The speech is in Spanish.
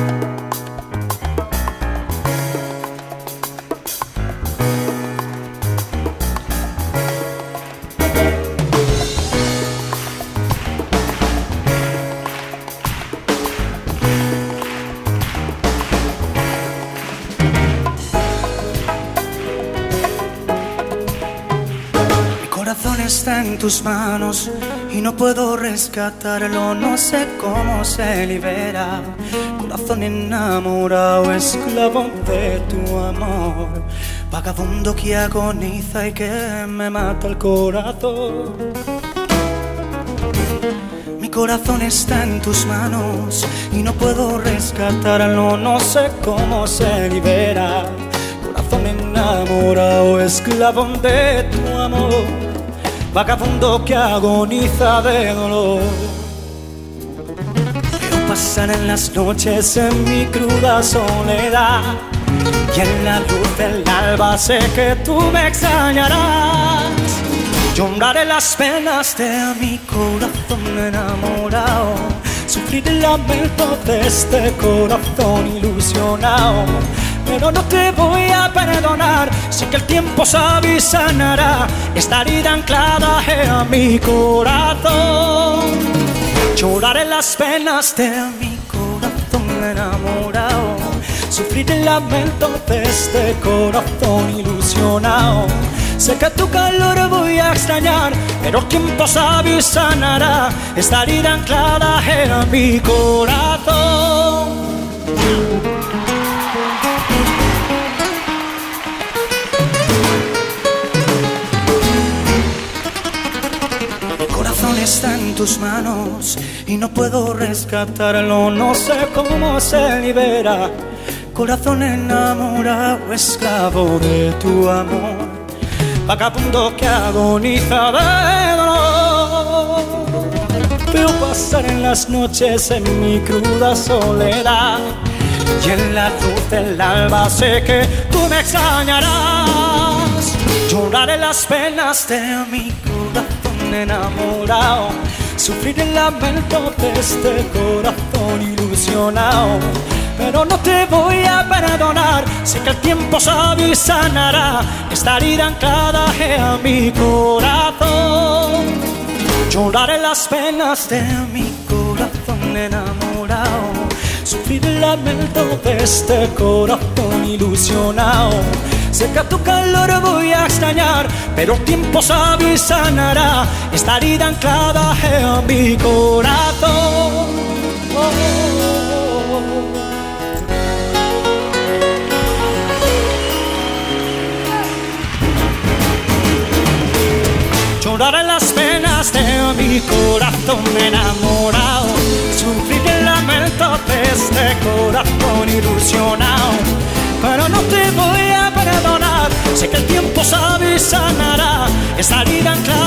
Thank you. Está en tus manos y no puedo rescatarlo, no sé cómo se libera. Corazón enamorado, esclavo de tu amor, vagabundo que agoniza y que me mata el corazón. Mi corazón está en tus manos y no puedo rescatarlo, no sé cómo se libera. Corazón enamorado, esclavo de tu amor vagabundo que agoniza de dolor. Veo pasar en las noches en mi cruda soledad y en la luz del alba sé que tú me extrañarás. Lloraré las penas de mi corazón enamorado, sufrir el lamento de este corazón ilusionado pero no te voy a perdonar. Sé que el tiempo sabe y sanará esta herida anclada en mi corazón. Lloraré las penas de mi corazón enamorado, sufrir el lamento de este corazón ilusionado. Sé que tu calor voy a extrañar, pero el tiempo sabe y sanará esta herida anclada en mi corazón. Está en tus manos y no puedo rescatarlo, no sé cómo se libera. Corazón enamorado, esclavo de tu amor, vagabundo que agoniza de dolor. Veo pasar en las noches en mi cruda soledad y en la luz del alba sé que tú me extrañarás. Lloraré las penas de mi enamorado, sufrir el lamento de este corazón ilusionado. Pero no te voy a perdonar, sé que el tiempo sabe y sanará esta herida anclada a mi corazón. Lloraré las penas de mi corazón enamorado, sufrir el lamento de este corazón ilusionado Sé que tu calor voy a extrañar, pero el tiempo sabe y sanará. Esta herida anclada en mi corazón. Lloraré las penas de mi corazón enamorado, sufrir el lamento de este corazón ilusionado, pero no te voy a sanará esta herida anclada.